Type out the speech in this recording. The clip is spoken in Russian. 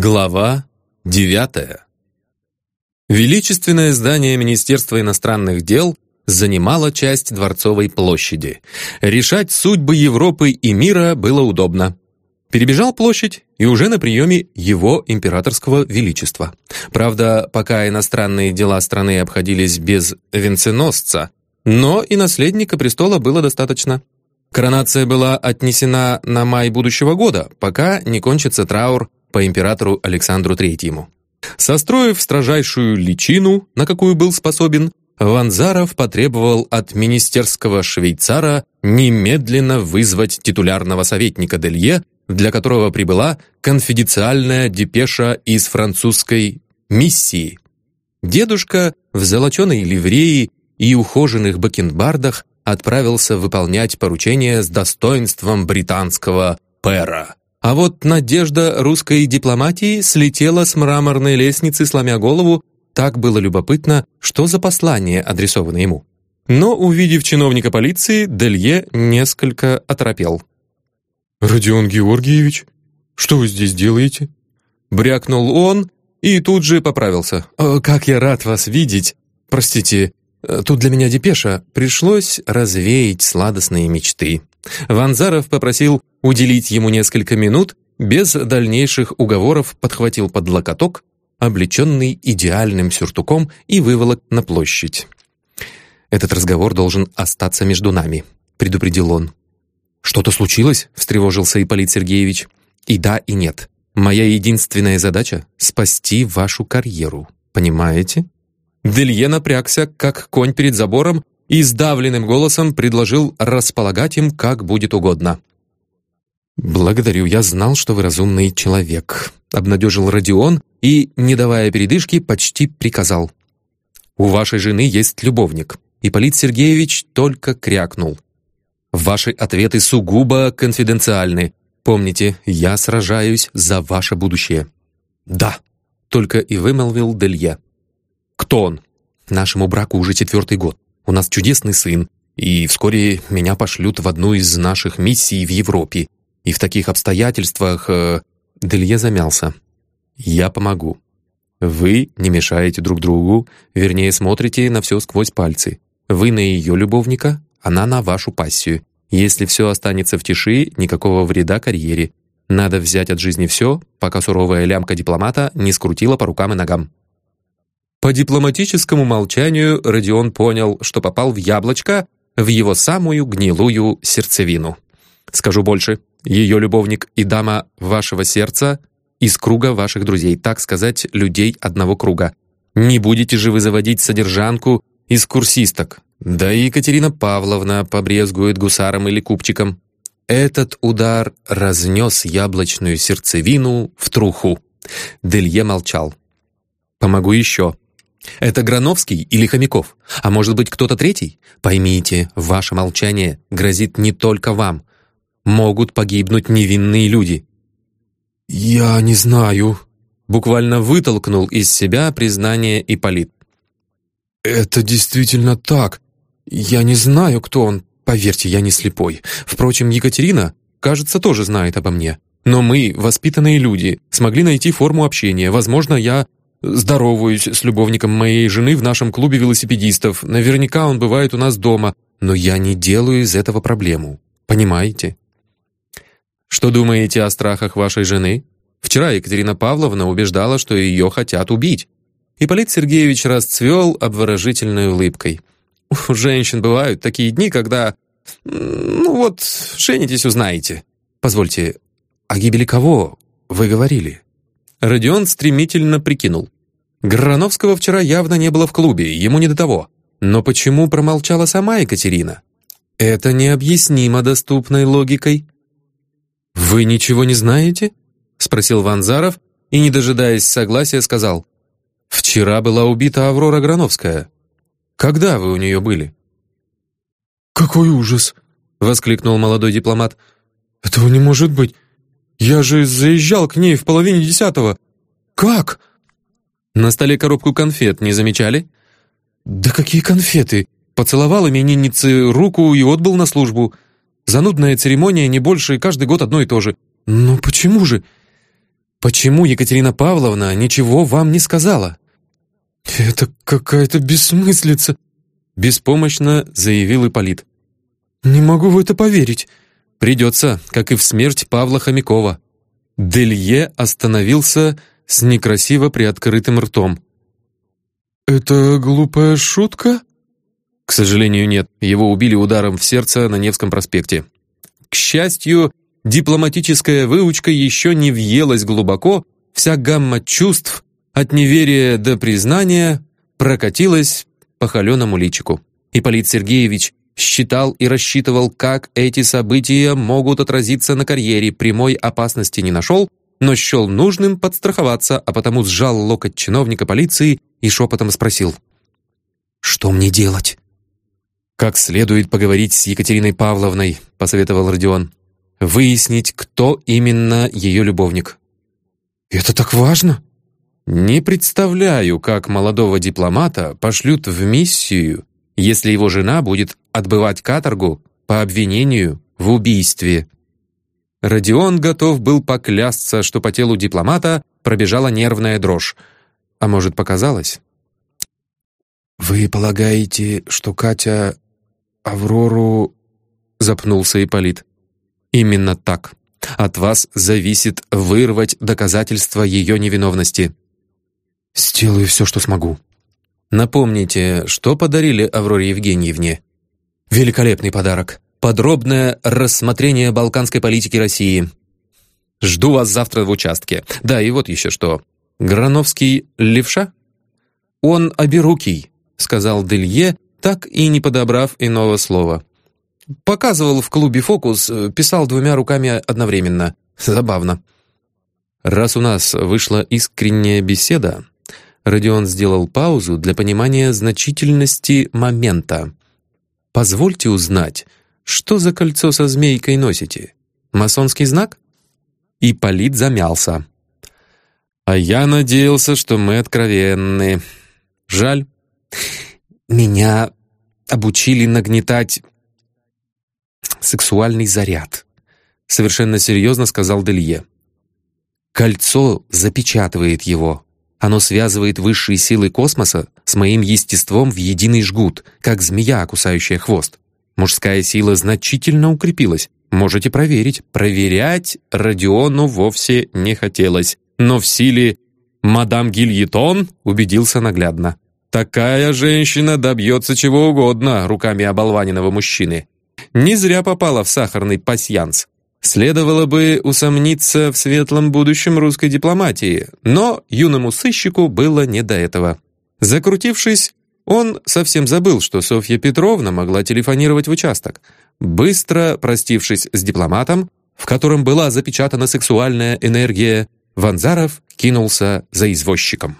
Глава девятая. Величественное здание Министерства иностранных дел занимало часть Дворцовой площади. Решать судьбы Европы и мира было удобно. Перебежал площадь и уже на приеме его императорского величества. Правда, пока иностранные дела страны обходились без венценосца, но и наследника престола было достаточно. Коронация была отнесена на май будущего года, пока не кончится траур по императору Александру Третьему. Состроив строжайшую личину, на какую был способен, Ванзаров потребовал от министерского швейцара немедленно вызвать титулярного советника Делье, для которого прибыла конфиденциальная депеша из французской миссии. Дедушка в золоченой ливреи и ухоженных бакенбардах отправился выполнять поручение с достоинством британского пера. А вот надежда русской дипломатии слетела с мраморной лестницы, сломя голову, так было любопытно, что за послание адресовано ему. Но, увидев чиновника полиции, Делье несколько оторопел. «Родион Георгиевич, что вы здесь делаете?» Брякнул он и тут же поправился. «Как я рад вас видеть! Простите, Э, тут для меня депеша. Пришлось развеять сладостные мечты. Ванзаров попросил уделить ему несколько минут, без дальнейших уговоров подхватил под локоток, облеченный идеальным сюртуком, и выволок на площадь. «Этот разговор должен остаться между нами», — предупредил он. «Что-то случилось?» — встревожился Ипполит Сергеевич. «И да, и нет. Моя единственная задача — спасти вашу карьеру. Понимаете?» Делье напрягся, как конь перед забором, и сдавленным голосом предложил располагать им как будет угодно. «Благодарю, я знал, что вы разумный человек», — обнадежил Родион и, не давая передышки, почти приказал. «У вашей жены есть любовник». Ипполит Сергеевич только крякнул. «Ваши ответы сугубо конфиденциальны. Помните, я сражаюсь за ваше будущее». «Да», — только и вымолвил Делье. «Кто он?» «Нашему браку уже четвертый год. У нас чудесный сын, и вскоре меня пошлют в одну из наших миссий в Европе. И в таких обстоятельствах...» э, Делье замялся. «Я помогу. Вы не мешаете друг другу, вернее, смотрите на все сквозь пальцы. Вы на ее любовника, она на вашу пассию. Если все останется в тиши, никакого вреда карьере. Надо взять от жизни все, пока суровая лямка дипломата не скрутила по рукам и ногам. По дипломатическому молчанию Родион понял, что попал в яблочко, в его самую гнилую сердцевину. Скажу больше, ее любовник и дама вашего сердца из круга ваших друзей, так сказать, людей одного круга. Не будете же вы заводить содержанку из курсисток. Да и Екатерина Павловна побрезгует гусаром или купчиком. Этот удар разнес яблочную сердцевину в труху. Делье молчал. «Помогу еще», это Грановский или Хомяков? А может быть, кто-то третий? Поймите, ваше молчание грозит не только вам. Могут погибнуть невинные люди». «Я не знаю», — буквально вытолкнул из себя признание Ипполит. «Это действительно так. Я не знаю, кто он. Поверьте, я не слепой. Впрочем, Екатерина, кажется, тоже знает обо мне. Но мы, воспитанные люди, смогли найти форму общения. Возможно, я Здороваюсь с любовником моей жены в нашем клубе велосипедистов. Наверняка он бывает у нас дома. Но я не делаю из этого проблему. Понимаете? Что думаете о страхах вашей жены? Вчера Екатерина Павловна убеждала, что ее хотят убить. Ипполит Сергеевич расцвел обворожительной улыбкой. У женщин бывают такие дни, когда... Ну вот, женитесь, узнаете. Позвольте, о гибели кого вы говорили? Родион стремительно прикинул. Грановского вчера явно не было в клубе, ему не до того. Но почему промолчала сама Екатерина? Это необъяснимо доступной логикой. «Вы ничего не знаете?» — спросил Ванзаров и, не дожидаясь согласия, сказал. «Вчера была убита Аврора Грановская. Когда вы у нее были?» «Какой ужас!» — воскликнул молодой дипломат. «Этого не может быть! Я же заезжал к ней в половине десятого. Как?» «На столе коробку конфет не замечали?» «Да какие конфеты?» Поцеловал имениннице руку и отбыл на службу. Занудная церемония не больше, каждый год одно и то же. «Ну почему же?» Почему Екатерина Павловна ничего вам не сказала?» «Это какая-то бессмыслица», — беспомощно заявил Ипполит. «Не могу в это поверить». «Придется, как и в смерть Павла Хомякова». Делье остановился с некрасиво приоткрытым ртом. «Это глупая шутка?» К сожалению, нет. Его убили ударом в сердце на Невском проспекте. К счастью, дипломатическая выучка еще не въелась глубоко, вся гамма чувств, от неверия до признания, прокатилась по холеному личику. Ипполит Сергеевич считал и рассчитывал, как эти события могут отразиться на карьере, прямой опасности не нашел, но счел нужным подстраховаться, а потому сжал локоть чиновника полиции и шепотом спросил. «Что мне делать?» «Как следует поговорить с Екатериной Павловной», — посоветовал Родион. «Выяснить, кто именно ее любовник». «Это так важно?» «Не представляю, как молодого дипломата пошлют в миссию, если его жена будет отбывать каторгу по обвинению в убийстве». Родион готов был поклясться, что по телу дипломата пробежала нервная дрожь. А может, показалось? «Вы полагаете, что Катя Аврору...» Запнулся Ипполит. «Именно так. От вас зависит вырвать доказательства ее невиновности». «Сделаю все, что смогу». «Напомните, что подарили Авроре Евгеньевне?» «Великолепный подарок подробное рассмотрение балканской политики России. Жду вас завтра в участке. Да, и вот еще что. Грановский левша? Он оберукий, сказал Делье, так и не подобрав иного слова. Показывал в клубе «Фокус», писал двумя руками одновременно. Забавно. Раз у нас вышла искренняя беседа, Родион сделал паузу для понимания значительности момента. «Позвольте узнать, что за кольцо со змейкой носите? Масонский знак?» И Полит замялся. «А я надеялся, что мы откровенны. Жаль. Меня обучили нагнетать сексуальный заряд», совершенно серьезно сказал Делье. «Кольцо запечатывает его. Оно связывает высшие силы космоса с моим естеством в единый жгут, как змея, кусающая хвост. Мужская сила значительно укрепилась. Можете проверить. Проверять Родиону вовсе не хотелось. Но в силе мадам Гильетон убедился наглядно. Такая женщина добьется чего угодно руками оболваненного мужчины. Не зря попала в сахарный пасьянс. Следовало бы усомниться в светлом будущем русской дипломатии, но юному сыщику было не до этого. Закрутившись, он совсем забыл, что Софья Петровна могла телефонировать в участок. Быстро простившись с дипломатом, в котором была запечатана сексуальная энергия, Ванзаров кинулся за извозчиком.